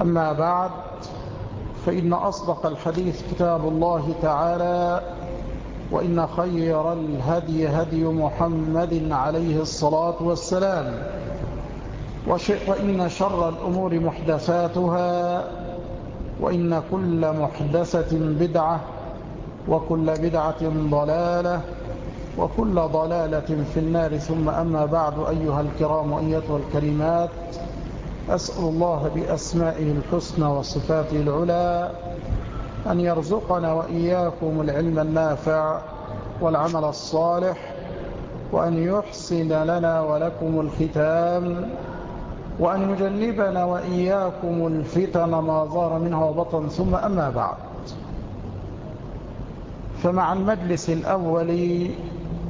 أما بعد فإن أصدق الحديث كتاب الله تعالى وإن خير الهدي هدي محمد عليه الصلاة والسلام وإن شر الأمور محدثاتها وإن كل محدثة بدعة وكل بدعة ضلالة وكل ضلالة في النار. ثم أما بعد أيها الكرام وأيتها الكريمات أسأل الله بأسمائه الحسنى وصفاته العلى أن يرزقنا وإياكم العلم النافع والعمل الصالح وأن يحسن لنا ولكم الختام وأن يجنبنا وإياكم الفتن ما ظهر منها وبطن ثم أما بعد. فمع المجلس الأول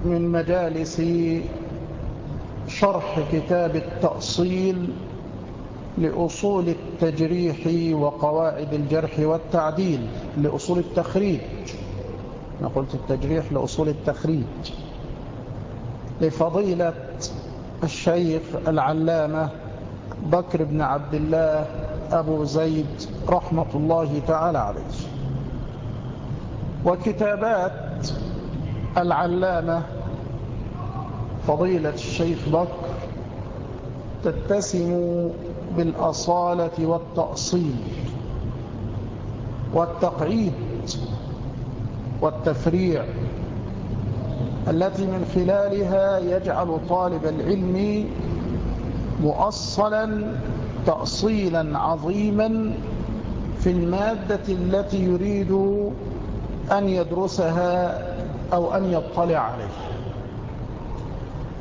من مجالس شرح كتاب التأصيل لأصول التجريح وقواعد الجرح والتعديل لأصول التخريج. أنا قلت التجريح لأصول التخريج. لفضيلة الشيخ العلامة بكر بن عبد الله أبو زيد رحمة الله تعالى عليه. وكتابات العلامة فضيلة الشيخ بكر تتسم بالأصالة والتأصيل والتقعيد والتفريع التي من خلالها يجعل طالب العلم مؤصلا تأصيلا عظيما في المادة التي يريد أن يدرسها أو أن يطلع عليها.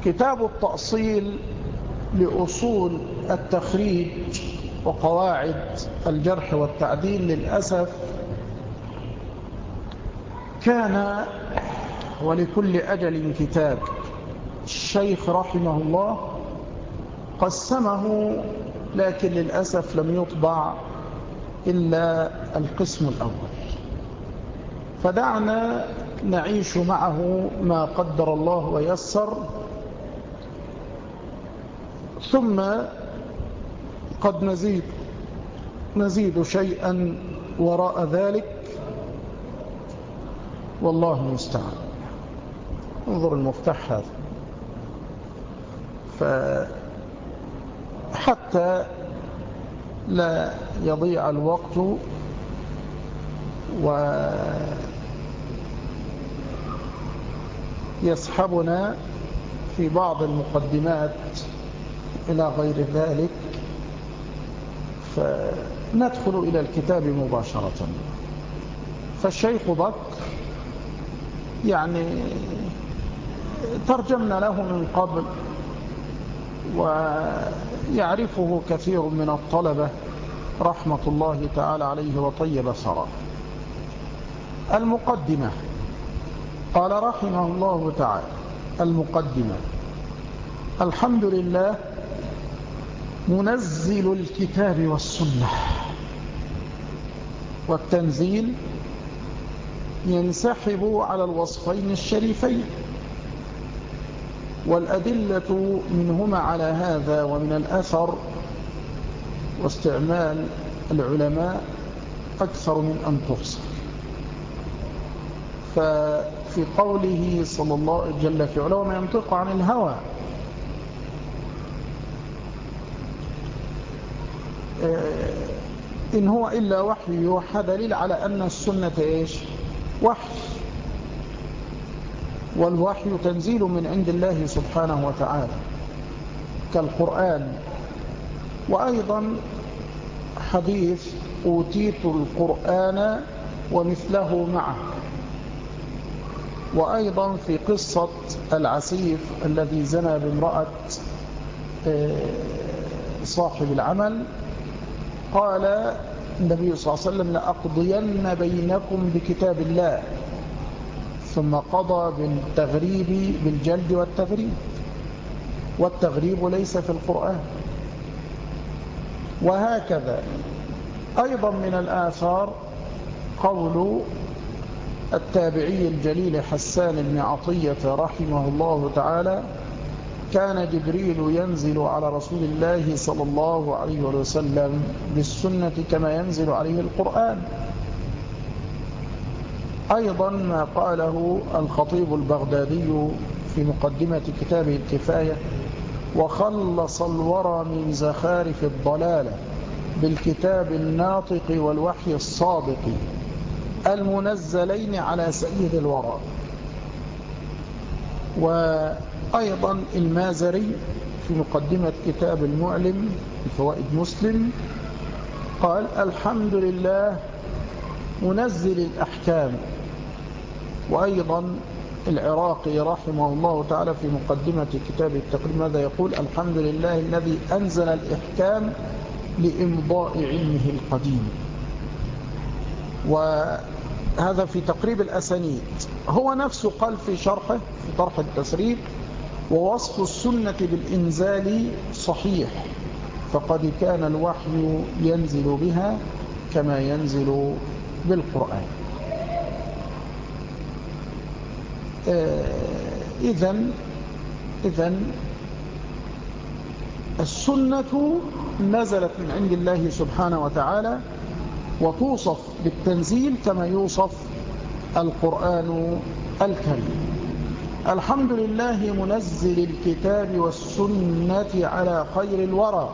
كتاب التأصيل لأصول التخريج وقواعد الجرح والتعديل للأسف كان ولكل أجل كتاب الشيخ رحمه الله قسمه لكن للأسف لم يطبع إلا القسم الأول. فدعنا نعيش معه ما قدر الله ويسر ثم قد نزيد نزيد شيئا وراء ذلك والله المستعان. انظر المفتاح هذا. فحتى لا يضيع الوقت ويسحبنا في بعض المقدمات إلى غير ذلك فندخل إلى الكتاب مباشرة. فالشيخ بكر يعني ترجمنا له من قبل ويعرفه كثير من الطلبة رحمة الله تعالى عليه وطيب ثراه المقدمة. قال رحمه الله تعالى المقدمة. الحمد لله منزل الكتاب والسنة. والتنزيل ينسحب على الوصفين الشريفين. والأدلة منهما على هذا ومن الأثر واستعمال العلماء أكثر من أن تحصى ففي قوله صلى الله جل في علاه ما ينطق عن الهوى. إن هو إلا وحي يوحى دليل على أن السنة إيش؟ وحي. والوحي تنزيل من عند الله سبحانه وتعالى كالقرآن. وأيضا حديث أوتيت القرآن ومثله معه. وأيضا في قصة العسيف الذي زنى بامرأة آه، صاحب العمل. قال النبي صلى الله عليه وسلم لأقضين بينكم بكتاب الله. ثم قضى بالتغريب بالجلد والتغريب. والتغريب ليس في القرآن. وهكذا. أيضا من الآثار قول التابعي الجليل حسان بن عطية رحمه الله تعالى كان جبريل ينزل على رسول الله صلى الله عليه وسلم بالسنة كما ينزل عليه القرآن. أيضا ما قاله الخطيب البغدادي في مقدمة كتابه الكفاية وخلص الورى من زخارف الضلالة بالكتاب الناطق والوحي الصادق المنزلين على سيد الورى. وأيضا المازري في مقدمة كتاب المعلم بفوائد مسلم قال الحمد لله منزل الأحكام. وأيضا العراقي رحمه الله تعالى في مقدمة كتاب التقريب ماذا يقول؟ الحمد لله الذي أنزل الإحكام لإمضاء علمه القديم. وهذا في تقريب الأسانيد. هو نفسه قال في شرحه في طرح التسريب ووصف السنة بالإنزال صحيح فقد كان الوحي ينزل بها كما ينزل بالقرآن. إذن إذن السنة نزلت من عند الله سبحانه وتعالى وتوصف بالتنزيل كما يوصف القرآن الكريم. الحمد لله منزل الكتاب والسنة على خير الورى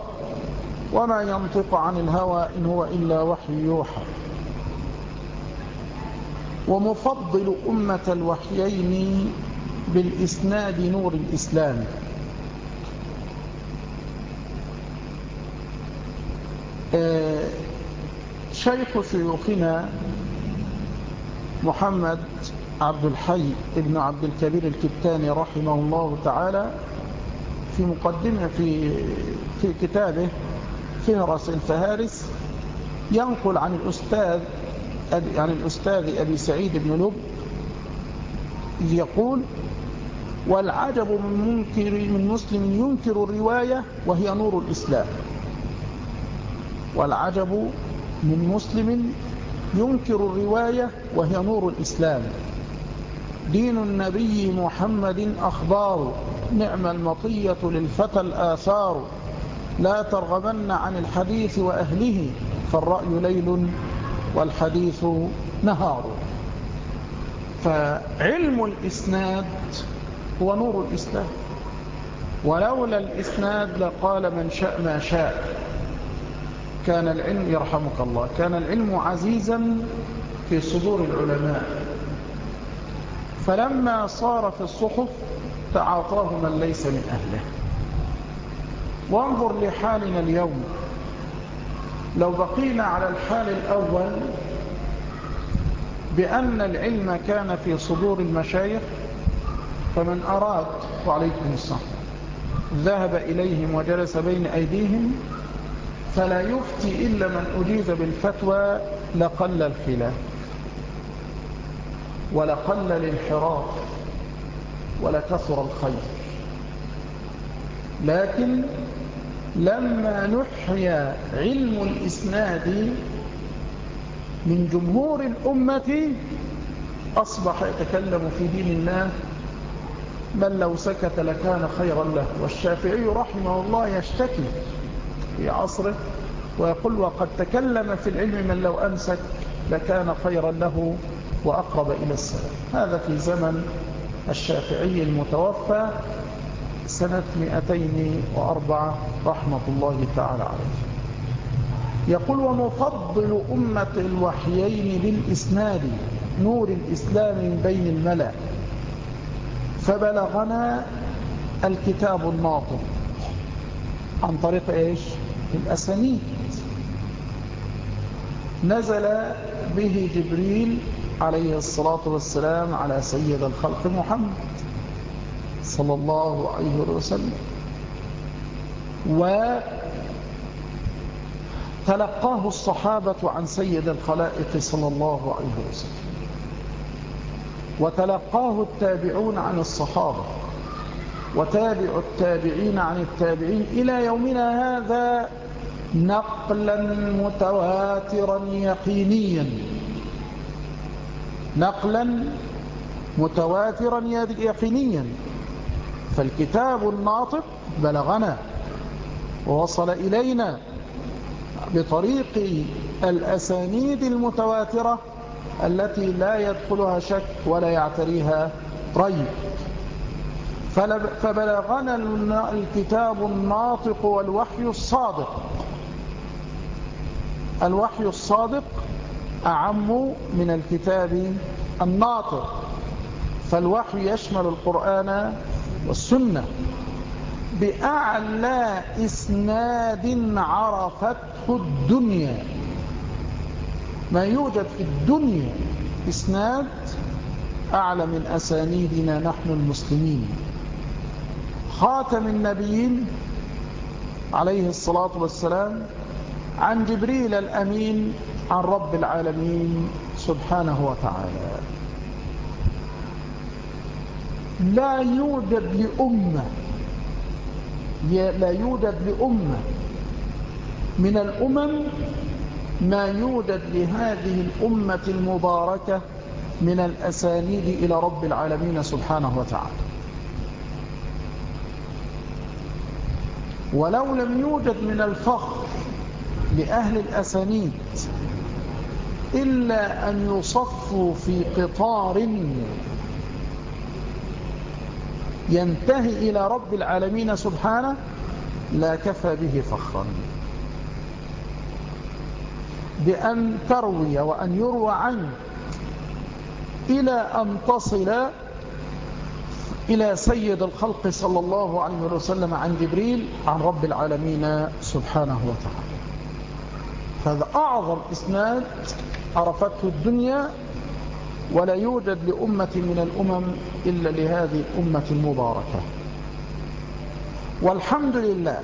وما ينطق عن الهوى إن هو إلا وحي يوحى. ومفضل أمة الوحيين بالإسناد نور الإسلام. آه، شيخ شيوخنا محمد عبد الحي ابن عبد الكبير الكتاني رحمه الله تعالى في مقدمة في في كتابه فهرس الفهارس ينقل عن الأستاذ عن الأستاذ أبي سعيد بن لب يقول والعجب من منكر من مسلم ينكر الرواية وهي نور الإسلام. والعجب من مسلم ينكر الرواية وهي نور الإسلام. دين النبي محمد أخبار. نعم المطية للفتى الآثار. لا ترغبن عن الحديث وأهله فالرأي ليل والحديث نهار. فعلم الإسناد هو نور الإسلام ولولا الإسناد لقال من شاء ما شاء. كان العلم يرحمك الله كان العلم عزيزا في صدور العلماء. فلما صار في الصحف تعاطاه من ليس من أهله. وانظر لحالنا اليوم. لو بقينا على الحال الأول بأن العلم كان في صدور المشايخ فمن أراد وعليكم الصلاة ذهب إليهم وجلس بين أيديهم فلا يفتي إلا من أجيز بالفتوى لقل الخلاف. ولقل الانحراف ولكثر الخير. لكن لما نحيا علم الإسناد من جمهور الأمة أصبح يتكلم في دين الله بل لو سكت لكان خيرا له. والشافعي رحمه الله يشتكي في عصره ويقول وقد تكلم في العلم من لو أمسك لكان خيرا له. وأقرب إلى السلام هذا في زمن الشافعي المتوفى سنة 204 رحمة الله تعالى عليه. يقول ونفضل أمة الوحيين بالإسناد نور الإسلام من بين الملأ فبلغنا الكتاب الناطق. عن طريق إيش؟ الأسانيد. نزل به جبريل عليه الصلاة والسلام على سيد الخلق محمد صلى الله عليه وسلم. وتلقاه الصحابة عن سيد الخلائق صلى الله عليه وسلم. وتلقاه التابعون عن الصحابة وتابع التابعين عن التابعين إلى يومنا هذا نقلا متواترا يقينيا. نقلا متواترا يقينيا. فالكتاب الناطق بلغنا ووصل إلينا بطريق الأسانيد المتواترة التي لا يدخلها شك ولا يعتريها ريب. فبلغنا الكتاب الناطق والوحي الصادق. الوحي الصادق أعم من الكتاب الناطق فالوحي يشمل القرآن والسنة. بأعلى إسناد عرفته الدنيا. ما يوجد في الدنيا إسناد أعلى من أسانيدنا نحن المسلمين. خاتم النبيين عليه الصلاة والسلام عن جبريل الأمين عن رب العالمين سبحانه وتعالى. لا يوجد لأمة لا يوجد لأمة من الأمم ما يوجد لهذه الأمة المباركة من الأسانيد إلى رب العالمين سبحانه وتعالى. ولو لم يوجد من الفخر لأهل الأسانيد إلا أن يصفوا في قطار ينتهي إلى رب العالمين سبحانه لا كفى به فخرا. بأن تروي وأن يروى عنك إلى أن تصل إلى سيد الخلق صلى الله عليه وسلم عن جبريل عن رب العالمين سبحانه وتعالى. هذا أعظم إسناد عرفته الدنيا ولا يوجد لأمة من الأمم إلا لهذه الأمة المباركة. والحمد لله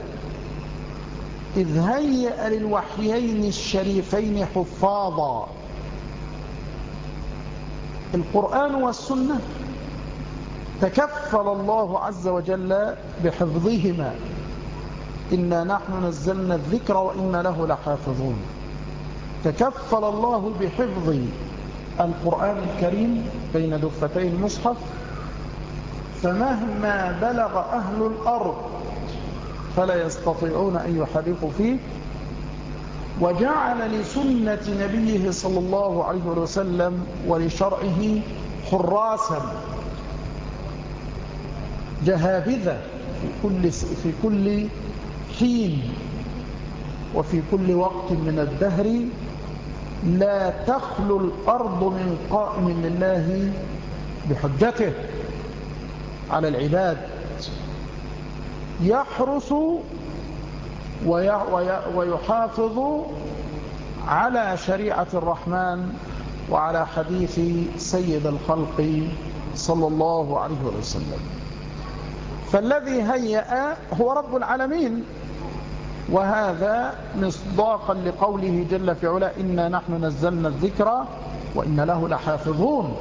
إذ هيأ للوحيين الشريفين حفاظا. القرآن والسنة تكفل الله عز وجل بحفظهما. إنا نحن نزلنا الذكر وإنا له لحافظون. تكفل الله بحفظ القرآن الكريم بين دفتي المصحف فمهما بلغ أهل الأرض فلا يستطيعون أن يحرقوا فيه. وجعل لسنة نبيه صلى الله عليه وسلم ولشرعه حراسا جهابذة في كل, في كل حين وفي كل وقت من الدهر لا تخلو الأرض من قائم لله بحجته. على العباد. يحرس ويحافظ على شريعة الرحمن وعلى حديث سيد الخلق صلى الله عليه وسلم. فالذي هيأ هو رب العالمين. وهذا مصداقا لقوله جل في علا إنا نحن نزلنا الذكر وإن له لحافظون.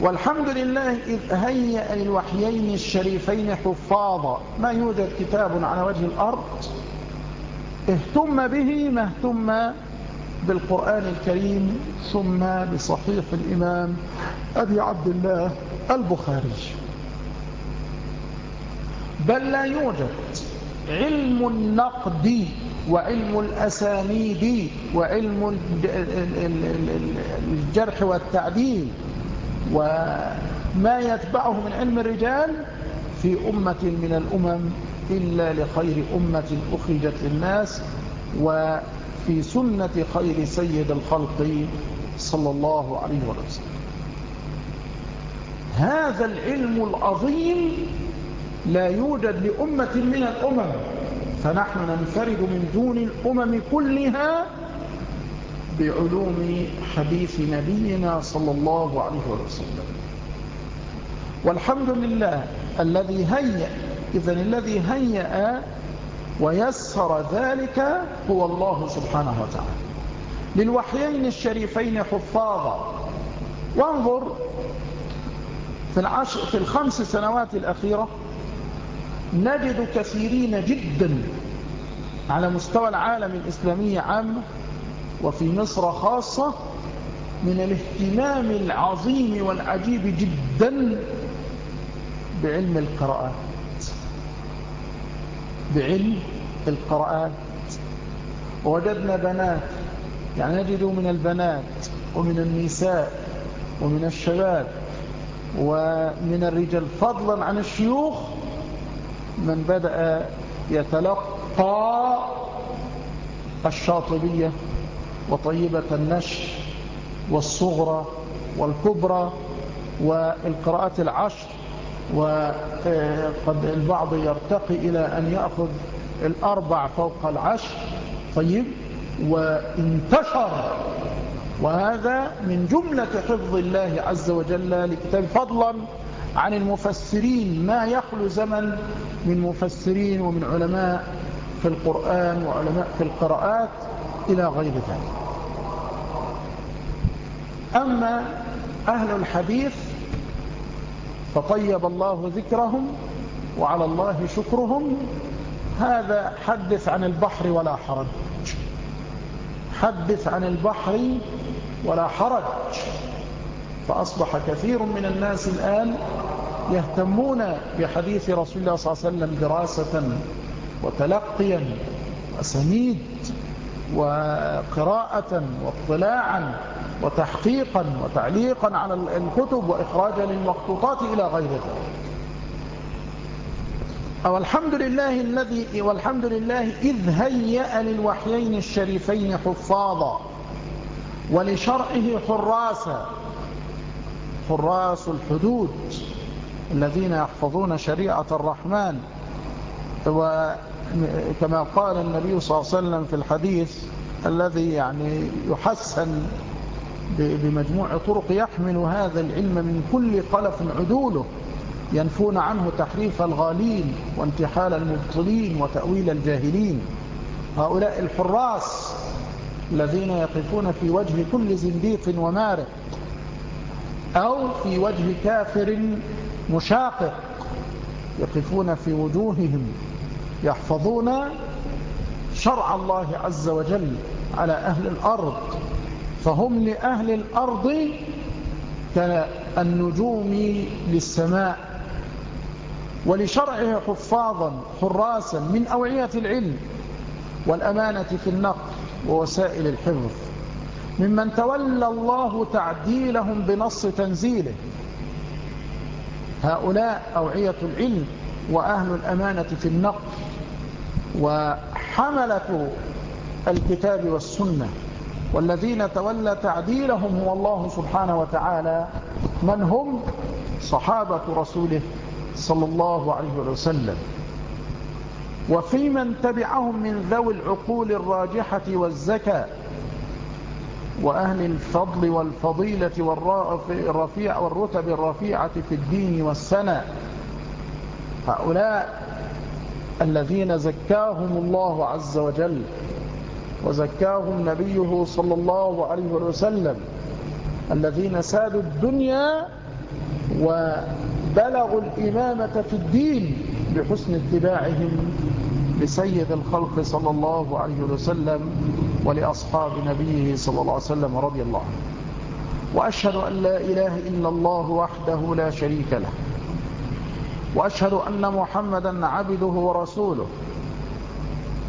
والحمد لله إذ هيأ للوحيين الشريفين حفاظا. ما يوجد كتاب على وجه الأرض اهتم به ما اهتم بالقرآن الكريم ثم بصحيح الإمام أبي عبد الله البخاري. بل لا يوجد علم النقد وعلم الأسانيد وعلم الجرح والتعديل وما يتبعه من علم الرجال في أمة من الأمم إلا لخير أمة أخرجت للناس وفي سنة خير سيد الخلق صلى الله عليه وسلم. هذا العلم العظيم لا يوجد لأمة من الأمم. فنحن ننفرد من دون الأمم كلها بعلوم حديث نبينا صلى الله عليه وسلم. والحمد لله الذي هيأ إذن الذي هيأ ويسر ذلك هو الله سبحانه وتعالى. للوحيين الشريفين حفاظا. وانظر في, العشر في الخمس سنوات الأخيرة نجد كثيرين جدا على مستوى العالم الإسلامي عامة وفي مصر خاصة من الاهتمام العظيم والعجيب جدا بعلم القراءات. بعلم القراءات. وجدنا بنات يعني نجد من البنات ومن النساء ومن الشباب ومن الرجال فضلا عن الشيوخ من بدأ يتلقى الشاطبية وطيبة النشر والصغرى والكبرى والقراءات العشر وقد البعض يرتقي إلى أن يأخذ الأربع فوق العشر. طيب وانتشر. وهذا من جملة حفظ الله عز وجل لكتاب فضلا عن المفسرين ما يخلو زمن من مفسرين ومن علماء في القرآن وعلماء في القراءات إلى غير ذلك. أما أهل الحديث فطيب الله ذكرهم وعلى الله شكرهم. هذا حدث عن البحر ولا حرج. حدث عن البحر ولا حرج. فأصبح كثير من الناس الآن يهتمون بحديث رسول الله صلى الله عليه وسلم دراسة وتلقيا وسميد وقراءة واطلاعا وتحقيقا وتعليقا على الكتب وإخراجا للمخطوطات إلى غير ذلك. والحمد لله الذي والحمد لله إذ هيأ للوحيين الشريفين حفاظا ولشرعه حراسا حراس الحدود الذين يحفظون شريعة الرحمن. وكما قال النبي صلى الله عليه وسلم في الحديث الذي يعني يحسن بمجموع طرق يحمل هذا العلم من كل قلف عدوله ينفون عنه تحريف الغالين وانتحال المبطلين وتأويل الجاهلين. هؤلاء الحراس الذين يقفون في وجه كل زنديق ومارق. أو في وجه كافر مشاقق يقفون في وجوههم يحفظون شرع الله عز وجل على أهل الأرض. فهم لأهل الأرض كالنجوم للسماء ولشرعه حفاظا حراسا من أوعية العلم والأمانة في النقل ووسائل الحفظ. ممن تولى الله تعديلهم بنص تنزيله. هؤلاء أوعية العلم وأهل الأمانة في النقل وحملة الكتاب والسنة. والذين تولى تعديلهم هو الله سبحانه وتعالى. من هم؟ صحابة رسوله صلى الله عليه وسلم. وفي من تبعهم من ذوي العقول الراجحة والزكاة. وأهل الفضل والفضيلة والرفيع والرتب الرفيعة في الدين والسنة. هؤلاء الذين زكاهم الله عز وجل وزكاهم نبيه صلى الله عليه وسلم الذين سادوا الدنيا وبلغوا الإمامة في الدين بحسن اتباعهم لسيد الخلق صلى الله عليه وسلم. ولأصحاب نبيه صلى الله عليه وسلم رضي الله عنه. وأشهد أن لا إله إلا الله وحده لا شريك له. وأشهد أن محمدا عبده ورسوله.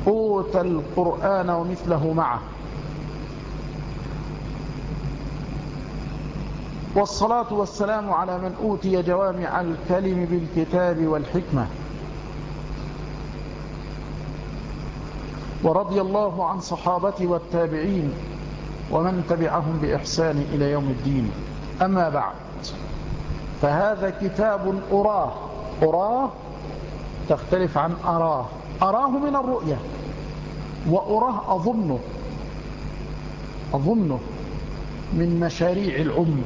أوتى القرآن ومثله معه. والصلاة والسلام على من أوتي جوامع الكلم بالكتاب والحكمة. ورضي الله عن صحابته والتابعين ومن تبعهم بإحسان إلى يوم الدين. أما بعد فهذا كتاب أراه أراه تختلف عن أراه. أراه من الرؤية وأراه أظنه أظنه من مشاريع العمر.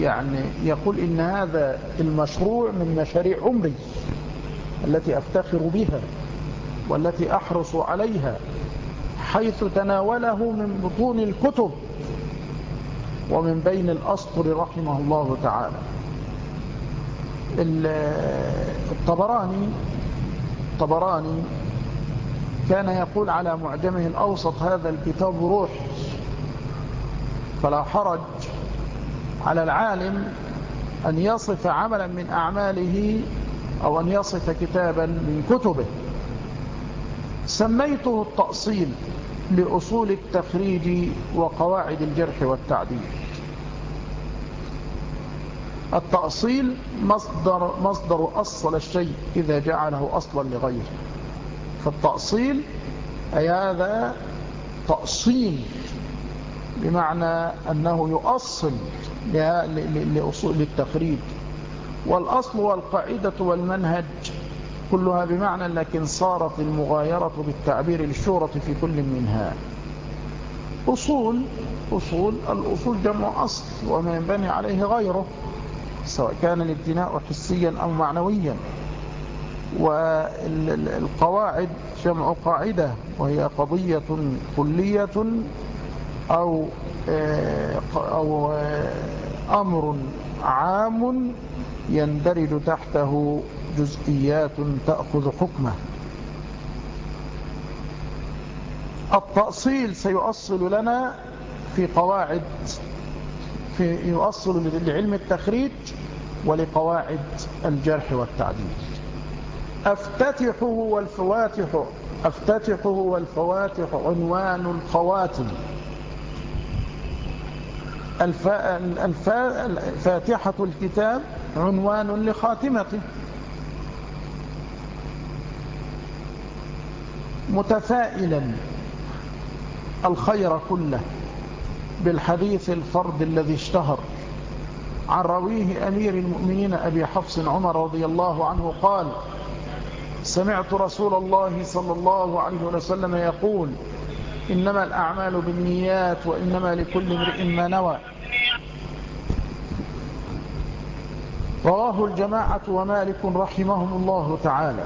يعني يقول إن هذا المشروع من مشاريع عمري التي أفتخر بها. والتي أحرص عليها حيث تناوله من بطون الكتب ومن بين الأسطر رحمه الله تعالى. الطبراني الطبراني كان يقول على معجمه الأوسط هذا الكتاب روح فلا حرج على العالم أن يصف عملا من أعماله أو أن يصف كتابا من كتبه. سميته التأصيل لأصول التخريج وقواعد الجرح والتعديل. التأصيل مصدر, مصدر أصل الشيء إذا جعله أصلا لغيره. فالتأصيل أي هذا تأصيل بمعنى أنه يؤصل لأصول التخريج. والأصل والقاعدة والمنهج كلها بمعنى لكن صارت المغايرة بالتعبير للشهرة في كل منها. أصول أصول الأصول جمع أصل وما ينبني عليه غيره سواء كان الابتناء حسيا أو معنويا. والقواعد جمع قاعدة وهي قضية كلية أو, أو أمر عام يندرج تحته جزئيات تأخذ حكمه. التأصيل سيؤصل لنا في قواعد في يؤصل لعلم التخريج ولقواعد الجرح والتعديل. أفتتحه والفواتح أفتتحه والفواتح عنوان الخواتم. فاتحة الكتاب عنوان لخاتمته. متفائلا الخير كله بالحديث الفرد الذي اشتهر عن رويه أمير المؤمنين أبي حفص عمر رضي الله عنه قال سمعت رسول الله صلى الله عليه وسلم يقول إنما الأعمال بالنيات وإنما لكل امرئ ما نوى. رواه الجماعة ومالك رحمهم الله تعالى.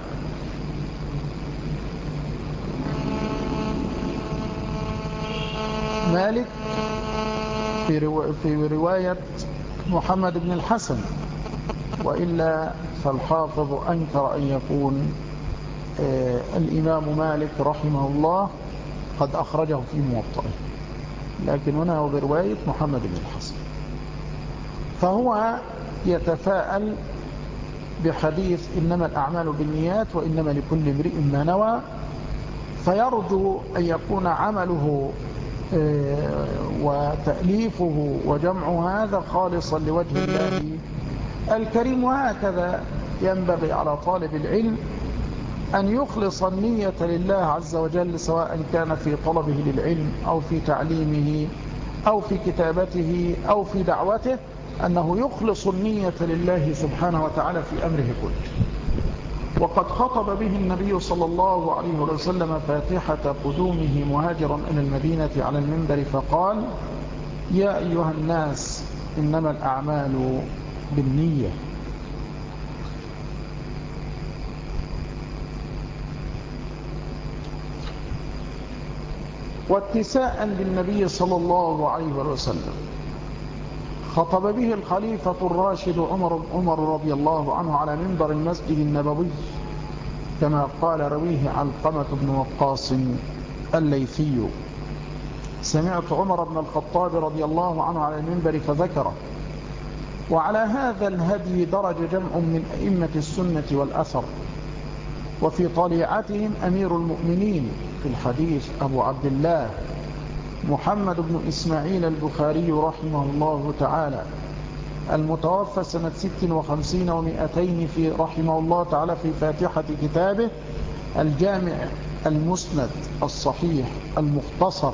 مالك في, في رواية محمد بن الحسن. وإلا فالحافظ أنكر أن يكون آه، الإمام مالك رحمه الله قد أخرجه في موطئه. لكن هنا هو برواية محمد بن الحسن. فهو يتفاءل بحديث إنما الأعمال بالنيات وإنما لكل امرئ ما نوى فيرجو أن يكون عمله وتأليفه وجمع هذا خالصا لوجه الله. الكريم وهكذا ينبغي على طالب العلم أن يخلص النية لله عز وجل سواء كان في طلبه للعلم أو في تعليمه أو في كتابته أو في دعوته أنه يخلص النية لله سبحانه وتعالى في أمره كله. وقد خطب به النبي صلى الله عليه وسلم فاتحة قدومه مهاجرا إلى المدينة على المنبر فقال يا أيها الناس إنما الأعمال بالنية. واتساء بالنبي صلى الله عليه وسلم. خطب به الخليفة الراشد عمر, عمر رضي الله عنه على منبر المسجد النبوي كما قال رويه علقمة بن وقاص الليثي سمعت عمر بن الخطاب رضي الله عنه على المنبر فذكره وعلى هذا الهدي درج جمع من أئمة السنة والأثر وفي طليعتهم أمير المؤمنين في الحديث أبو عبد الله محمد بن إسماعيل البخاري رحمه الله تعالى المتوفى سنة 56 ومئتين في رحمه الله تعالى في فاتحة كتابه الجامع المسند الصحيح المختصر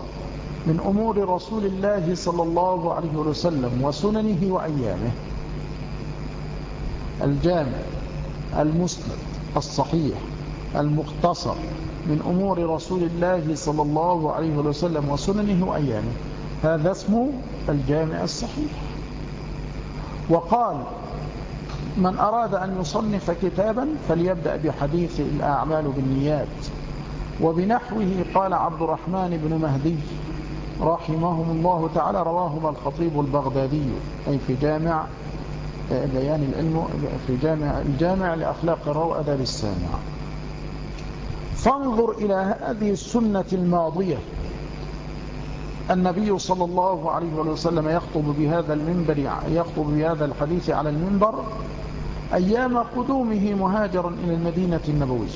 من أمور رسول الله صلى الله عليه وسلم وسننه وأيامه. الجامع المسند الصحيح المختصر من أمور رسول الله صلى الله عليه وسلم وسننه وأيامه. هذا اسمه الجامع الصحيح. وقال من أراد أن يصنف كتابا فليبدأ بحديث الأعمال بالنيات. وبنحوه قال عبد الرحمن بن مهدي رحمهم الله تعالى رواهما الخطيب البغدادي أي في جامع بيان العلم في جامع الجامع لأخلاق الروء أداب السامع. فانظر إلى هذه السنة الماضية. النبي صلى الله عليه وسلم يخطب بهذا المنبر يخطب بهذا الحديث على المنبر أيام قدومه مهاجرا إلى المدينة النبوية.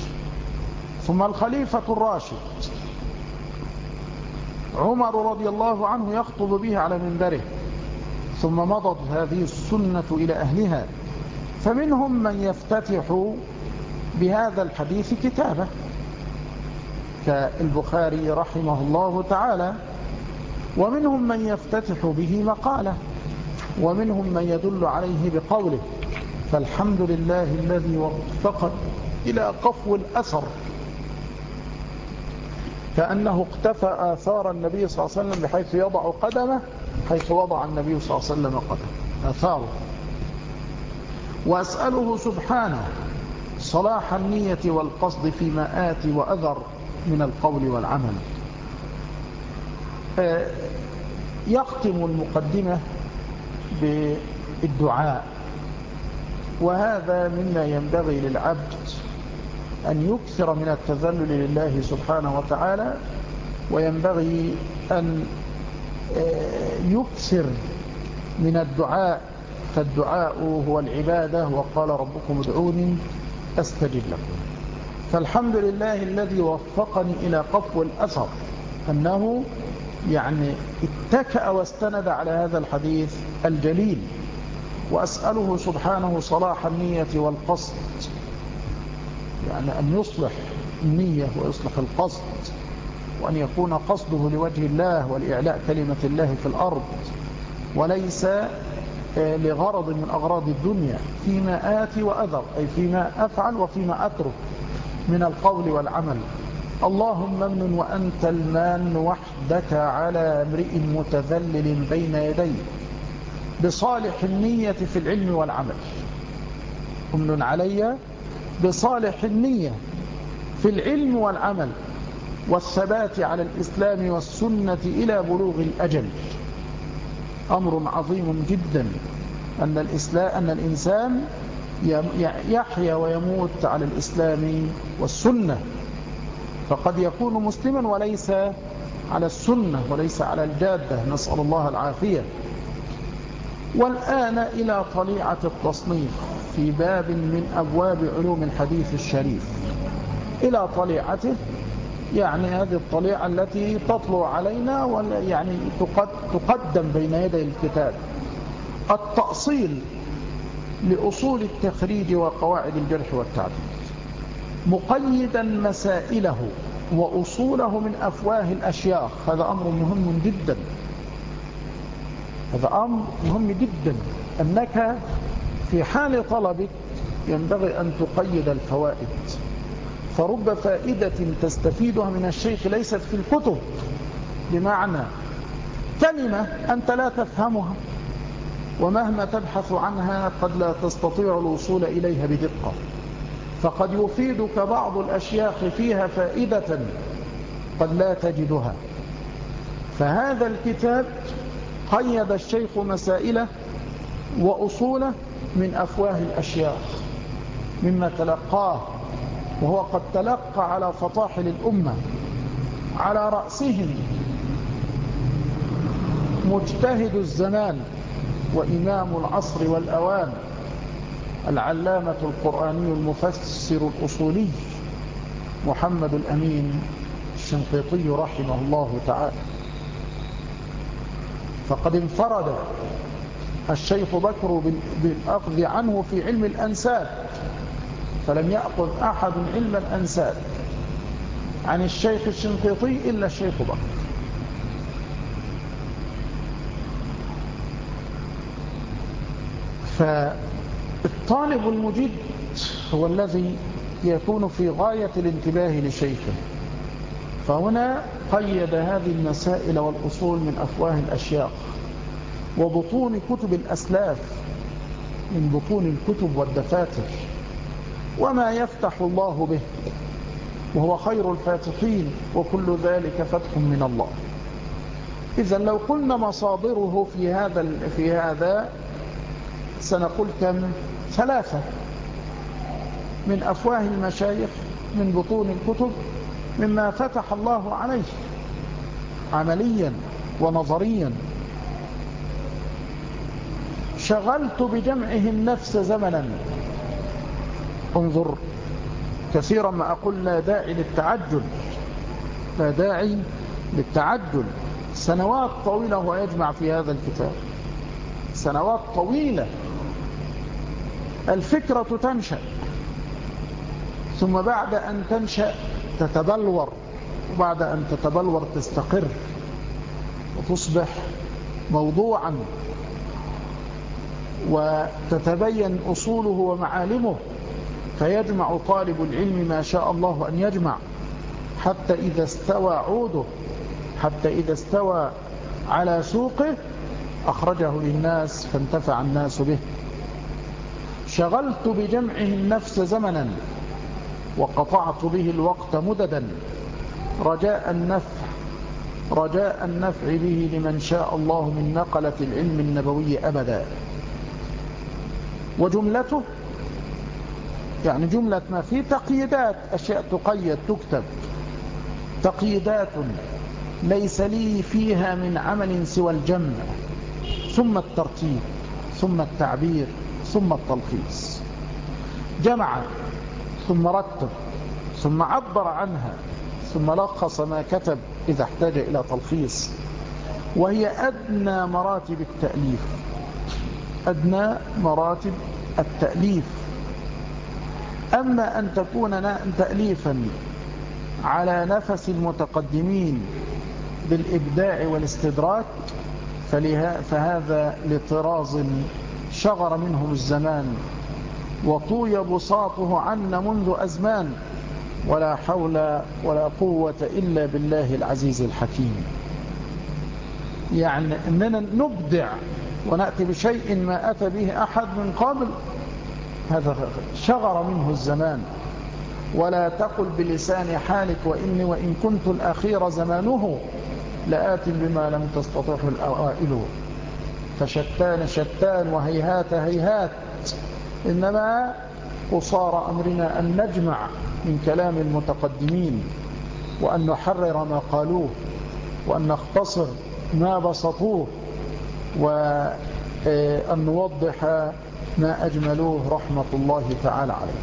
ثم الخليفة الراشد عمر رضي الله عنه يخطب به على منبره. ثم مضت هذه السنة إلى أهلها. فمنهم من يفتتح بهذا الحديث كتابه. كالبخاري رحمه الله تعالى ومنهم من يفتتح به مقالة ومنهم من يدل عليه بقوله فالحمد لله الذي وفق إلى قفو الأثر. كأنه اقتفى آثار النبي صلى الله عليه وسلم بحيث يضع قدمه حيث وضع النبي صلى الله عليه وسلم قدمه آثاره. وأسأله سبحانه صلاح النية والقصد فيما آتي وأذر من القول والعمل. آه، يختم المقدمة بالدعاء. وهذا مما ينبغي للعبد أن يكثر من التذلل لله سبحانه وتعالى وينبغي أن آه، يكثر من الدعاء. فالدعاء هو العبادة وقال ربكم ادعوني أستجب لكم. فالحمد لله الذي وفقني إلى قفو الأثر. أنه يعني اتكأ واستند على هذا الحديث الجليل وأسأله سبحانه صلاح النية والقصد. يعني أن يصلح النية ويصلح القصد وأن يكون قصده لوجه الله والإعلاء كلمة الله في الأرض وليس آه، لغرض من أغراض الدنيا فيما آتي وأذر أي فيما أفعل وفيما أترك. من القول والعمل. اللهم امن وأنت المان وحدك على امرئ متذلل بين يديك بصالح النية في العلم والعمل. أمن علي بصالح النية في العلم والعمل والثبات على الإسلام والسنة إلى بلوغ الأجل. أمر عظيم جدا أن, الإسلام أن الإنسان يحيا ويموت على الإسلام والسنة. فقد يكون مسلما وليس على السنة وليس على الجادة. نسأل الله العافية. والآن إلى طليعة التصنيف في باب من أبواب علوم الحديث الشريف. إلى طليعته يعني هذه الطليعة التي تطلع علينا يعني تقدم بين يدي الكتاب. التأصيل لأصول التخريج وقواعد الجرح والتعديل. مقيدا مسائله وأصوله من أفواه الأشياخ. هذا أمر مهم جدا. هذا أمر مهم جدا. أنك في حال طلبك ينبغي أن تقيد الفوائد. فرب فائدة تستفيدها من الشيخ ليست في الكتب. بمعنى كلمة أنت لا تفهمها. ومهما تبحث عنها قد لا تستطيع الوصول إليها بدقة. فقد يفيدك بعض الأشياخ فيها فائدة قد لا تجدها. فهذا الكتاب قيد الشيخ مسائله وأصوله من أفواه الأشياخ مما تلقاه وهو قد تلقى على فطاحل الأمة على رأسهم مجتهد الزمان وإمام العصر والأوان. العلامة القرآني المفسر الأصولي محمد الأمين الشنقيطي رحمه الله تعالى. فقد انفرد الشيخ بكر بالأخذ عنه في علم الأنساب فلم يأخذ أحد علم الأنساب. عن الشيخ الشنقيطي إلا الشيخ بكر. فالطالب المجد هو الذي يكون في غاية الانتباه لشيخه. فهنا قيد هذه المسائل والأصول من أفواه الأشياء وبطون كتب الأسلاف من بطون الكتب والدفاتر. وما يفتح الله به وهو خير الفاتحين وكل ذلك فتح من الله. إذا لو قلنا مصادره في هذا في هذا سنقول كم ثلاثة. من أفواه المشايخ من بطون الكتب مما فتح الله عليه. عمليا ونظريا. شغلت بجمعه النفس زمنا انظر كثيرا ما أقول لا داعي للتعجل. لا داعي للتعجل. سنوات طويلة هو يجمع في هذا الكتاب. سنوات طويلة الفكرة تنشأ. ثم بعد أن تنشأ تتبلور وبعد أن تتبلور تستقر وتصبح موضوعا وتتبين أصوله ومعالمه فيجمع طالب العلم ما شاء الله أن يجمع حتى إذا استوى عوده حتى إذا استوى على سوقه أخرجه للناس فانتفع الناس به. شغلت بجمعه النفس زمنا وقطعت به الوقت مددا رجاء النفع رجاء النفع به لمن شاء الله من نقلة العلم النبوي أبدا. وجملته يعني جملة ما في تقييدات أشياء تقيد تكتب. تقييدات ليس لي فيها من عمل سوى الجمع ثم الترتيب ثم التعبير. ثم التلخيص. جمع ثم رتب ثم عبر عنها ثم لخص ما كتب إذا احتاج إلى تلخيص. وهي أدنى مراتب التأليف. أدنى مراتب التأليف. أما أن تكون تأليفا على نفس المتقدمين بالإبداع والاستدراك فهذا لطراز شغر منهم الزمان وطوي بساطه عنا منذ أزمان ولا حول ولا قوة إلا بالله العزيز الحكيم. يعني أننا نبدع ونأتي بشيء ما أتى به أحد من قبل هذا شغر منه الزمان. ولا تقل بلسان حالك وإني وإن كنت الأخير زمانه لآت بما لم تستطعه الأوائل. فشتان شتان وهيهات هيهات. إنما قصار أمرنا أن نجمع من كلام المتقدمين وأن نحرر ما قالوه وأن نختصر ما بسطوه وأن نوضح ما أجملوه رحمة الله تعالى عليه.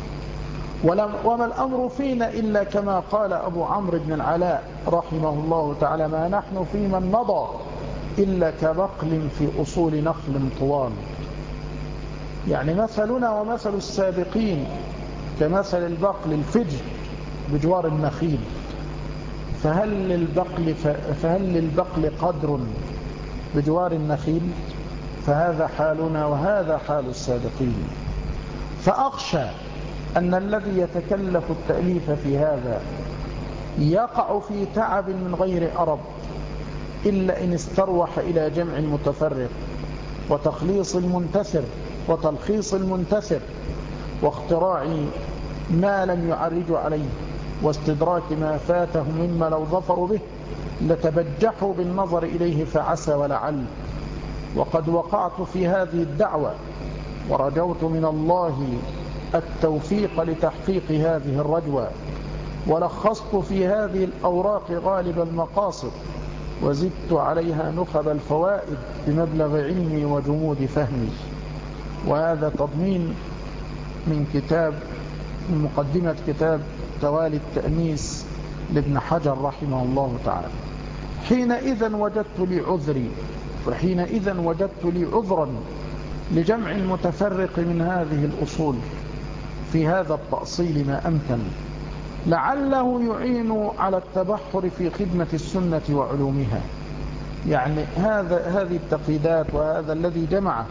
وما الأمر فينا إلا كما قال أبو عمرو بن العلاء رحمه الله تعالى ما نحن في من مضى إلا كبقل في أصول نخل طوال. يعني مثلنا ومثل السابقين كمثل البقل الفجر بجوار النخيل. فهل للبقل, فهل للبقل قدر بجوار النخيل؟ فهذا حالنا وهذا حال السابقين. فأخشى أن الذي يتكلف التأليف في هذا يقع في تعب من غير أرب. إلا إن استروح إلى جمع متفرق وتخليص المنتثر وتلخيص المنتثر واختراع ما لم يعرج عليه واستدراك ما فاته مما لو ظفروا به لتبجحوا بالنظر إليه فعسى ولعل. وقد وقعت في هذه الدعوة ورجوت من الله التوفيق لتحقيق هذه الرجوة ولخصت في هذه الأوراق غالب المقاصد وزدت عليها نخب الفوائد بمبلغ علمي وجمود فهمي. وهذا تضمين من كتاب من مقدمة كتاب توالي التأنيس لابن حجر رحمه الله تعالى. حينئذ وجدت لي عذري وحينئذ وجدت لي عذرا لجمع المتفرق من هذه الأصول. في هذا التأصيل ما أمكن. لعله يعين على التبحر في خدمة السنة وعلومها. يعني هذا هذه التقييدات وهذا الذي جمعه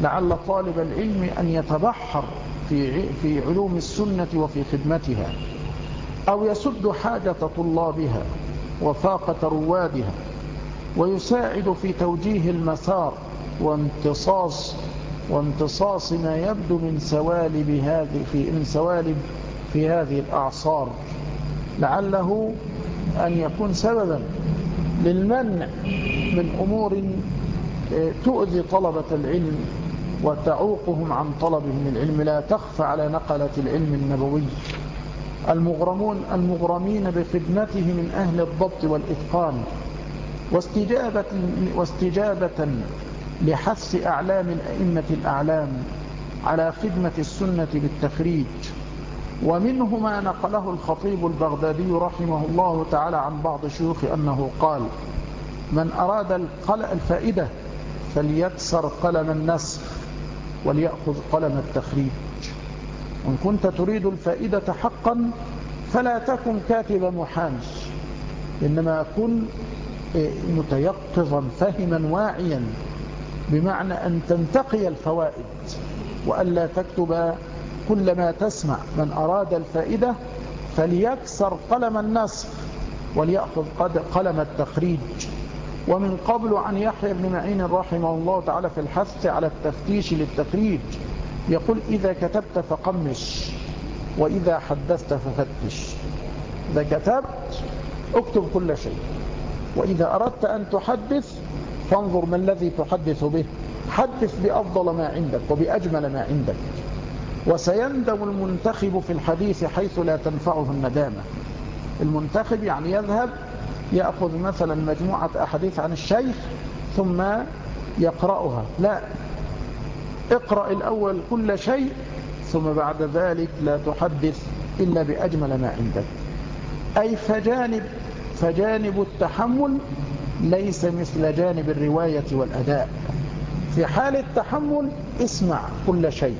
لعل طالب العلم أن يتبحر في في علوم السنة وفي خدمتها أو يسد حاجة طلابها وفاقة روادها ويساعد في توجيه المسار وامتصاص وامتصاص ما يبدو من سوالب هذه في من سوالب في هذه الأعصار لعله أن يكون سببا للمنع من أمور آه، تؤذي طلبة العلم وتعوقهم عن طلبهم العلم. لا تخفى على نقلة العلم النبوي. المغرمون المغرمين بخدمته من أهل الضبط والإتقان. واستجابة, واستجابة لحث أعلام الأئمة الأعلام على خدمة السنة بالتخريج. ومنه ما نقله الخطيب البغدادي رحمه الله تعالى عن بعض شيوخ أنه قال من أراد الفائدة فليكسر قلم النسخ وليأخذ قلم التخريج. إن كنت تريد الفائدة حقا فلا تكن كاتب محامش إنما كن متيقظا فهما واعيا بمعنى أن تنتقي الفوائد وألا تكتب كل ما تسمع من أراد الفائدة فليكسر قلم النسخ وليأخذ قلم التخريج. ومن قبل عن يحيى بن معين رحمه الله تعالى في الحث على التفتيش للتخريج يقول إذا كتبت فقمش وإذا حدثت ففتش. إذا كتبت اكتب كل شيء وإذا أردت أن تحدث فانظر ما الذي تحدث به حدث بأفضل ما عندك وبأجمل ما عندك. وسيندم المنتخب في الحديث حيث لا تنفعه الندامة. المنتخب يعني يذهب يأخذ مثلا مجموعة أحاديث عن الشيخ ثم يقرأها. لا اقرأ الأول كل شيء ثم بعد ذلك لا تحدث إلا بأجمل ما عندك. أي فجانب, فجانب التحمل ليس مثل جانب الرواية والأداء. في حال التحمل اسمع كل شيء.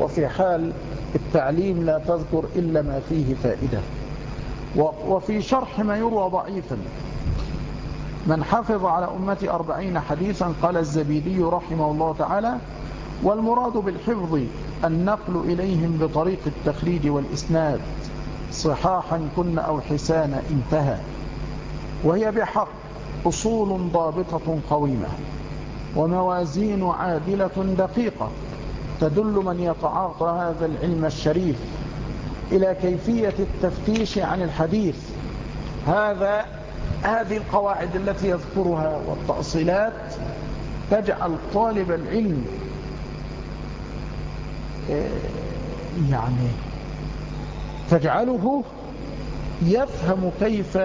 وفي حال التعليم لا تذكر إلا ما فيه فائدة. وفي شرح ما يروى ضعيفا. من حفظ على أمتي أربعين حديثا قال الزبيدي رحمه الله تعالى والمراد بالحفظ النقل إليهم بطريق التخريج والإسناد صحاحا كن أو حسانا انتهى. وهي بحق أصول ضابطة قويمة. وموازين عادلة دقيقة. تدل من يتعاطى هذا العلم الشريف إلى كيفية التفتيش عن الحديث. هذا هذه القواعد التي يذكرها والتأصيلات تجعل طالب العلم يعني تجعله يفهم كيف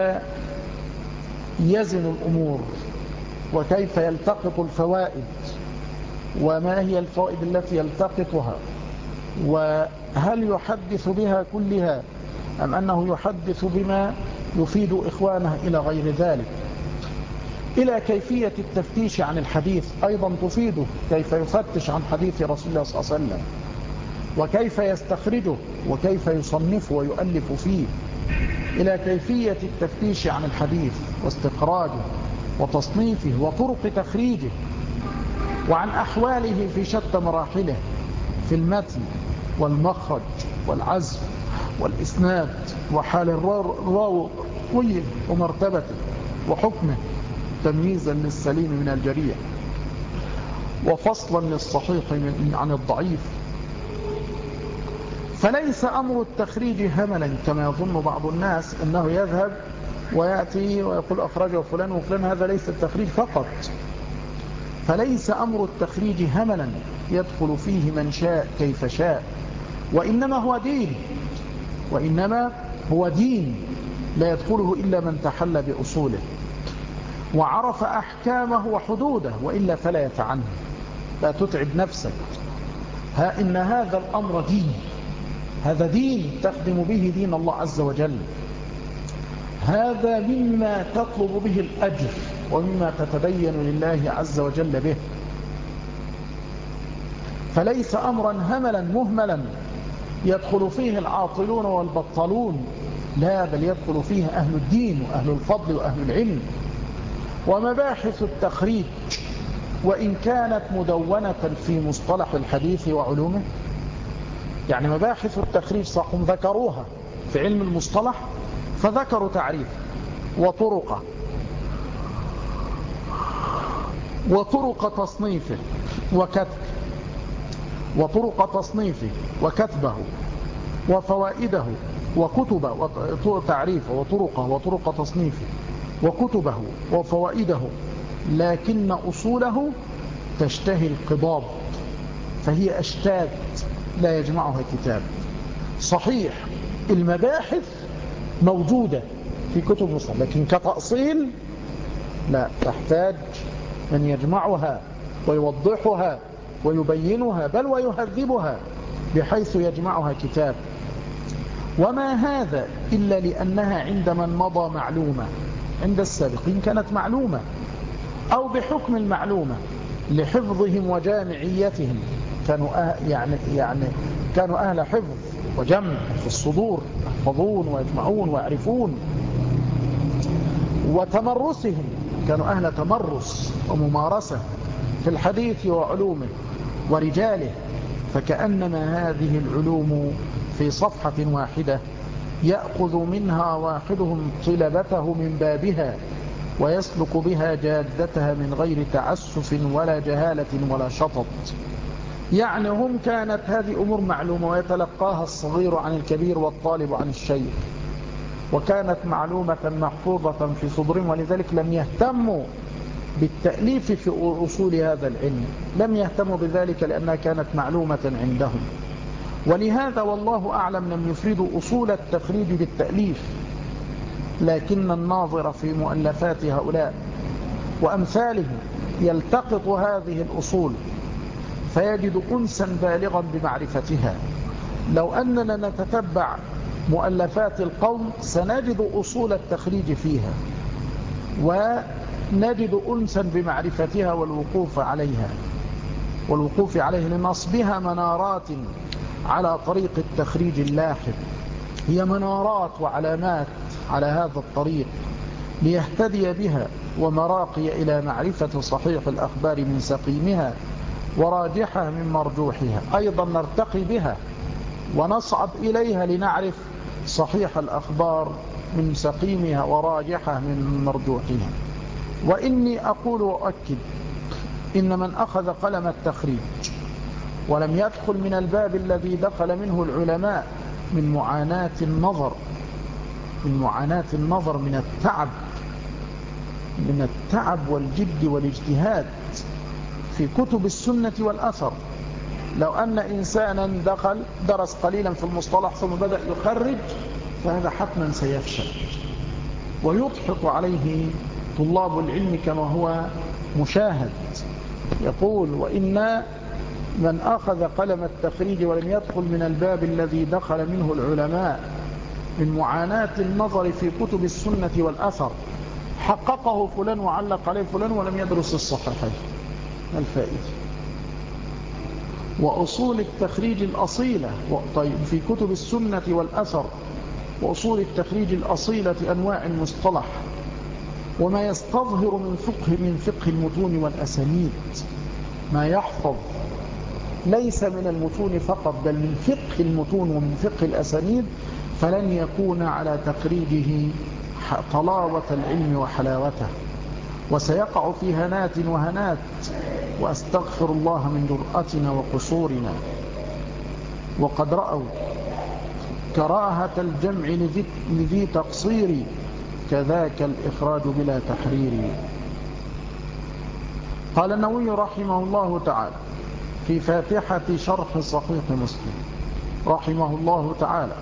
يزن الأمور وكيف يلتقط الفوائد. وما هي الفوائد التي يلتقطها؟ وهل يحدث بها كلها أم أنه يحدث بما يفيد إخوانه إلى غير ذلك؟ إلى كيفية التفتيش عن الحديث أيضا تفيده كيف يفتش عن حديث رسول الله صلى الله عليه وسلم وكيف يستخرجه وكيف يصنفه ويؤلف فيه. إلى كيفية التفتيش عن الحديث واستخراجه وتصنيفه وطرق تخريجه وعن أحواله في شتى مراحله في المتن والمخرج والعزم والإسناد وحال الراوي ومرتبته وحكمه تمييزا للسليم من الجريح وفصلا للصحيح عن الضعيف. فليس أمر التخريج هملا كما يظن بعض الناس أنه يذهب ويأتي ويقول أخرجه فلان وفلان هذا ليس التخريج فقط. فليس أمر التخريج هملا يدخل فيه من شاء كيف شاء. وإنما هو دين. وإنما هو دين لا يدخله إلا من تحل بأصوله. وعرف أحكامه وحدوده وإلا فلا يتعنه. لا تتعب نفسك. ها إن هذا الأمر دين. هذا دين تخدم به دين الله عز وجل. هذا مما تطلب به الأجر. ومما تتبين لله عز وجل به. فليس أمرا هملا مهملا يدخل فيه العاطلون والبطلون. لا بل يدخل فيه أهل الدين وأهل الفضل وأهل العلم. ومباحث التخريج وإن كانت مدونة في مصطلح الحديث وعلومه. يعني مباحث التخريج صحهم ذكروها في علم المصطلح فذكروا تعريف وطرقه وطرق تصنيفه وكتب وطرق تصنيفه وكتبه وفوائده وكتبه تعريفه وطرقه وطرق تصنيفه وكتبه وفوائده لكن أصوله تشتهي القضاب فهي أشتاد لا يجمعها كتاب. صحيح المباحث موجودة في كتب مصر لكن كتأصيل لا تحتاج من يجمعها ويوضحها ويبينها بل ويهذبها بحيث يجمعها كتاب. وما هذا إلا لأنها عند من مضى معلومة عند السابقين كانت معلومة أو بحكم المعلومة لحفظهم وجامعيتهم. كانوا أه يعني يعني كانوا أهل حفظ وجمع في الصدور يحفظون ويجمعون ويعرفون. وتمرسهم كانوا أهل تمرس وممارسة في الحديث وعلومه ورجاله فكأنما هذه العلوم في صفحة واحدة يأخذ منها واحدهم طلبته من بابها ويسلك بها جادتها من غير تعسف ولا جهالة ولا شطط. يعني هم كانت هذه أمور معلومة ويتلقاها الصغير عن الكبير والطالب عن الشيخ. وكانت معلومة محفوظة في صدرهم ولذلك لم يهتموا بالتأليف في أصول هذا العلم. لم يهتموا بذلك لأنها كانت معلومة عندهم. ولهذا والله أعلم لم يفردوا أصول التخريج بالتأليف. لكن الناظر في مؤلفات هؤلاء وأمثالهم يلتقط هذه الأصول فيجد أنسا بالغا بمعرفتها. لو أننا نتتبع مؤلفات القوم سنجد أصول التخريج فيها ونجد أنسا بمعرفتها والوقوف عليها والوقوف عليه لنصبها منارات على طريق التخريج اللاحق. هي منارات وعلامات على هذا الطريق ليهتدي بها ومراقي إلى معرفة صحيح الأخبار من سقيمها وراجحة من مرجوحها. أيضا نرتقي بها ونصعد إليها لنعرف صحيح الأخبار من سقيمها وراجحة من مرجوحها. وإني أقول وأكد إن من أخذ قلم التخريج ولم يدخل من الباب الذي دخل منه العلماء من معاناة النظر من معاناة النظر من التعب من التعب والجد والاجتهاد في كتب السنة والأثر. لو أن إنسانا دخل درس قليلا في المصطلح ثم بدأ يخرج فهذا حتما سيفشل. ويضحك عليه طلاب العلم كما هو مشاهد. يقول وإن من أخذ قلم التخريج ولم يدخل من الباب الذي دخل منه العلماء من معاناة النظر في كتب السنة والأثر حققه فلان وعلق عليه فلان ولم يدرس الصحيحين. الفائدة؟ وأصول التخريج الأصيلة طيب في كتب السنة والأثر وأصول التخريج الأصيلة أنواع المصطلح وما يستظهر من فقه من فقه المتون والأسانيد. ما يحفظ ليس من المتون فقط بل من فقه المتون ومن فقه الأسانيد فلن يكون على تخريجه طلاوة العلم وحلاوته. وسيقع في هنات وهنات وأستغفر الله من جرأتنا وقصورنا. وقد رأوا كراهة الجمع لذي تقصير كذاك الإخراج بلا تحرير. قال النووي رحمه الله تعالى في فاتحة شرح صحيح مسلم رحمه الله تعالى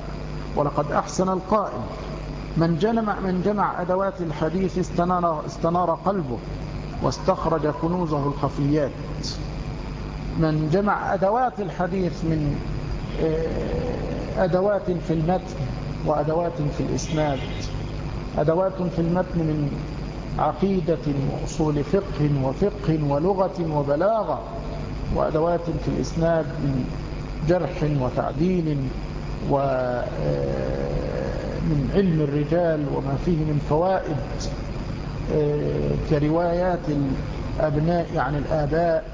ولقد أحسن القائل من جمع, من جمع أدوات الحديث استنار, استنار قلبه واستخرج كنوزه الخفيات. من جمع أدوات الحديث من آه، أدوات في المتن وأدوات في الإسناد. أدوات في المتن من عقيدة وأصول فقه وفقه ولغة وبلاغة وأدوات في الإسناد من جرح وتعديل ومن آه، علم الرجال وما فيه من فوائد آه، كروايات الأبناء عن الآباء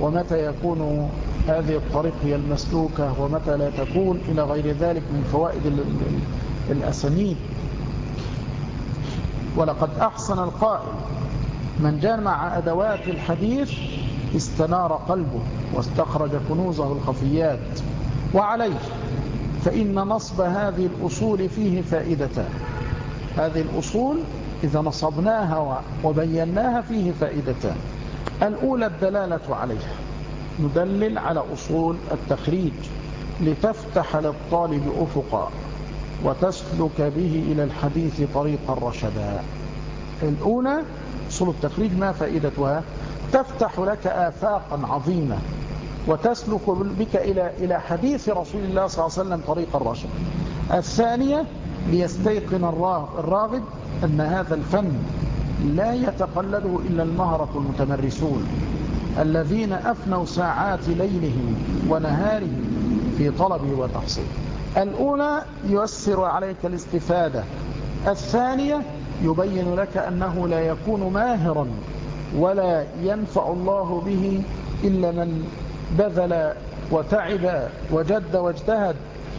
ومتى يكون هذه الطريق هي المسلوكة ومتى لا تكون إلى غير ذلك من فوائد الأسانيد. ولقد أحسن القائل من جمع أدوات الحديث استنار قلبه واستخرج كنوزه الخفيات وعليه فإن نصب هذه الأصول فيه فائدتان هذه الأصول إذا نصبناها وبيناها فيه فائدتان الأولى الدلالة عليها. ندلل على أصول التخريج لتفتح للطالب أفقا وتسلك به إلى الحديث طريقا رشدا الأولى أصول التخريج ما فائدتها؟ تفتح لك آفاقا عظيمة. وتسلك بك إلى إلى حديث رسول الله صلى الله عليه وسلم طريقا رشدا الثانية ليستيقن الراغب أن هذا الفن لا يتقلده إلا المهرة المتمرسون الذين أفنوا ساعات ليلهم ونهارهم في طلبه وتحصيله. الأولى يؤثر عليك الاستفادة. الثانية يبين لك أنه لا يكون ماهرا ولا ينفع الله به إلا من بذل وتعب وجد واجتهد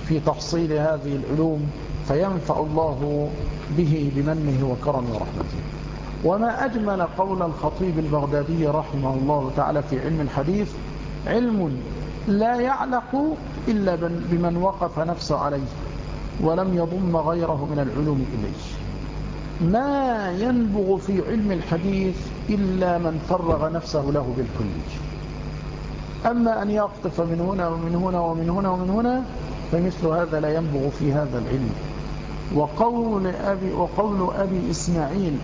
في تحصيل هذه العلوم فينفع الله به بمنه وكرمه ورحمته. وما أجمل قول الخطيب البغدادي رحمه الله تعالى في علم الحديث علم لا يعلق إلا بمن وقف نفسه عليه ولم يضم غيره من العلوم إليه. ما ينبغ في علم الحديث إلا من فرغ نفسه له بالكلية. أما أن يقطف من هنا ومن هنا ومن هنا ومن هنا فمثل هذا لا ينبغ في هذا العلم. وقول أبي, وقول أبي إسماعيل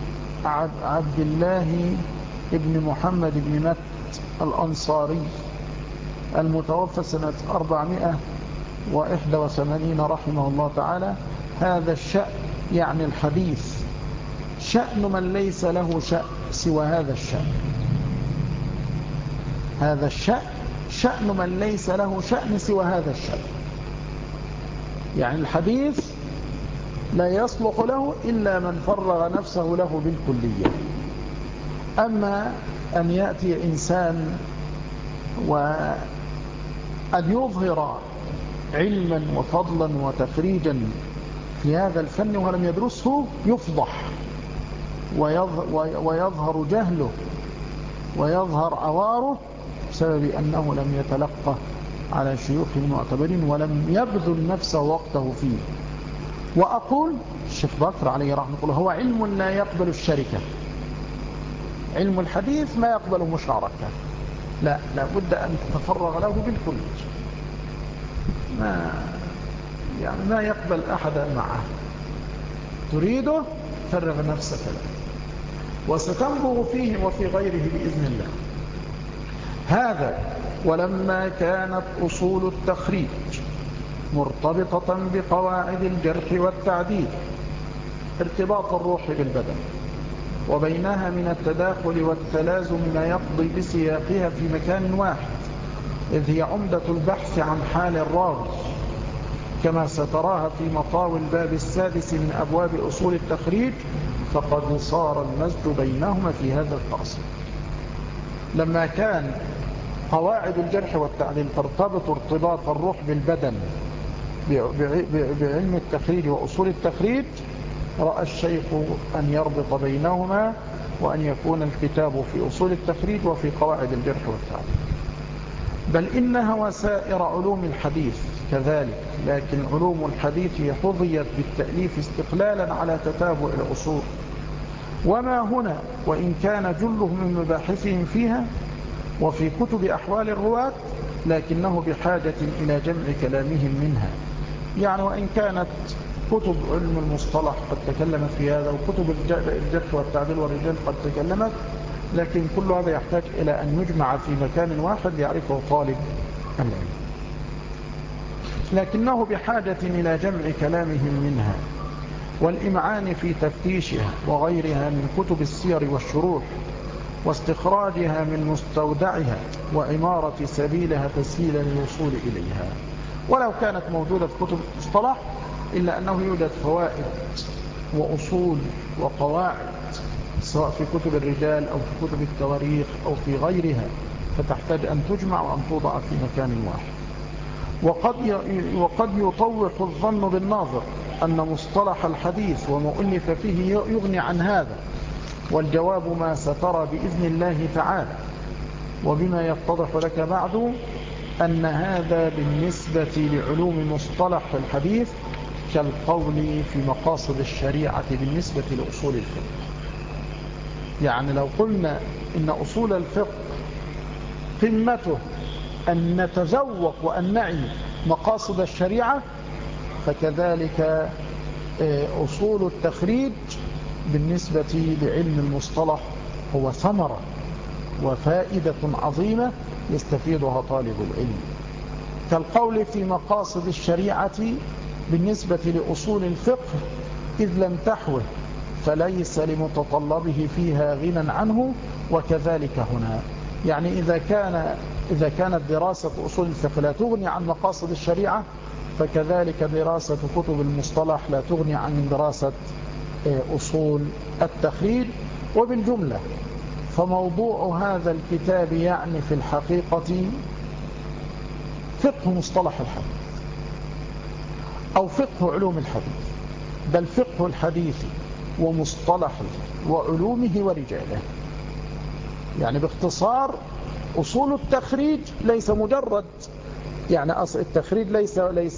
عبد الله ابن محمد بن مت الأنصاري المتوفى سنة 481 رحمه الله تعالى هذا الشأن يعني الحديث. شأن من ليس له شأن سوى هذا الشأن. هذا الشأن شأن من ليس له شأن سوى هذا الشأن. يعني الحديث لا يصلح له إلا من فرغ نفسه له بالكلية. أما أن يأتي إنسان وأن يظهر علما وفضلا وتفريجا في هذا الفن ولم يدرسه يفضح ويظهر جهله ويظهر عواره بسبب أنه لم يتلقى على شيوخ معتبرين ولم يبذل نفسه وقته فيه. وأقول الشيخ بكر عليه رحمة الله هو علم لا يقبل الشركة. علم الحديث ما يقبل مشاركة. لا لابد أن تتفرغ له بالكل ما يعني ما يقبل أحدا معه. تريده فرغ نفسك له. وستنظر فيه وفي غيره بإذن الله. هذا ولما كانت أصول التخريج مرتبطة بقواعد الجرح والتعديل ارتباط الروح بالبدن وبينها من التداخل والتلازم ما يقضي بسياقها في مكان واحد إذ هي عمدة البحث عن حال الراوي كما ستراها في مطاوي الباب السادس من أبواب أصول التخريج فقد صار المزج بينهما في هذا التأصيل لما كان قواعد الجرح والتعديل ترتبط ارتباط الروح بالبدن بعلم التخريج وأصول التخريج رأى الشيخ أن يربط بينهما وأن يكون الكتاب في أصول التخريج وفي قواعد الجرح والتعديل بل إنها وسائر علوم الحديث كذلك لكن علوم الحديث حظيت بالتأليف استقلالا على تتابع الأصول. وما هنا وإن كان جله من مباحثهم فيها وفي كتب أحوال الرواة لكنه بحاجة إلى جمع كلامهم منها. يعني وإن كانت كتب علم المصطلح قد تكلمت في هذا وكتب الجرح والتعديل والرجال قد تكلمت لكن كل هذا يحتاج إلى أن يجمع في مكان واحد يعرفه طالب العلم. لكنه بحاجة إلى جمع كلامهم منها. والإمعان في تفتيشها وغيرها من كتب السير والشروح واستخراجها من مستودعها وعمارة سبيلها تسهيلا للوصول إليها. ولو كانت موجودة في كتب المصطلح إلا أنه يوجد فوائد وأصول وقواعد سواء في كتب الرجال أو في كتب التواريخ أو في غيرها فتحتاج أن تجمع وأن توضع في مكان واحد. وقد وقد يطوح الظن بالناظر أن مصطلح الحديث وما ألف فيه يغني عن هذا والجواب ما سترى بإذن الله تعالى. وبما يتضح لك بعد أن هذا بالنسبة لعلوم مصطلح الحديث كالقول في مقاصد الشريعة بالنسبة لأصول الفقه. يعني لو قلنا إن أصول الفقه قمته أن نتذوق وأن نعي مقاصد الشريعة فكذلك آه، أصول التخريج بالنسبة لعلم المصطلح هو ثمرة وفائدة عظيمة يستفيدها طالب العلم. كالقول في مقاصد الشريعة بالنسبة لأصول الفقه إذ لم تحوه فليس لمتطلبه فيها غنى عنه وكذلك هنا. يعني إذا, كان إذا كانت دراسة أصول الفقه لا تغني عن مقاصد الشريعة فكذلك دراسة كتب المصطلح لا تغني عن دراسة آه، أصول التخريج. وبالجملة فموضوع هذا الكتاب يعني في الحقيقة فقه مصطلح الحديث أو فقه علوم الحديث بل فقه الحديث ومصطلحه وعلومه ورجاله. يعني باختصار أصول التخريج ليس مجرد يعني التخريج ليس ليس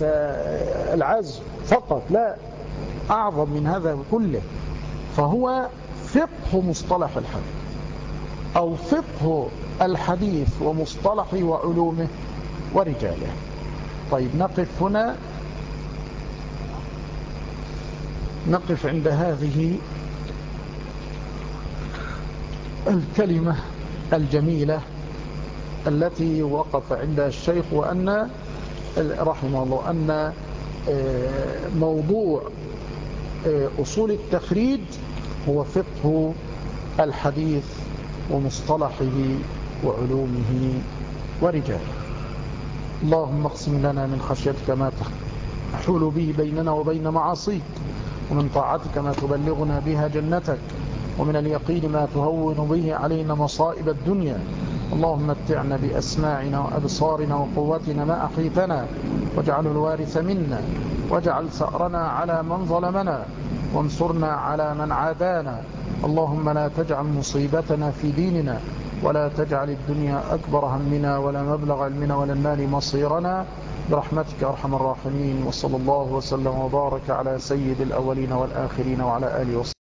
العزم فقط لا أعظم من هذا كله فهو فقه مصطلح الحديث أو فقه الحديث ومصطلحه وعلومه ورجاله. طيب نقف هنا. نقف عند هذه الكلمة الجميلة. التي وقف عندها الشيخ وأن رحمه الله أن آه، موضوع آه، أصول التخريج هو فقه الحديث ومصطلحه وعلومه ورجاله. اللهم اقسم لنا من خشيتك ما تحول به بيننا وبين معاصيك ومن طاعتك ما تبلغنا بها جنتك ومن اليقين ما تهون به علينا مصائب الدنيا. اللهم متعنا بأسماعنا وأبصارنا وقوتنا ما أحيتنا واجعل الوارث منا واجعل ثأرنا على من ظلمنا وانصرنا على من عادانا. اللهم لا تجعل مصيبتنا في ديننا ولا تجعل الدنيا أكبر همنا ولا مبلغ علمنا ولا النار مصيرنا. برحمتك أرحم الراحمين وصلى الله وسلم وبارك على سيد الأولين والآخرين وعلى آله وصحبه.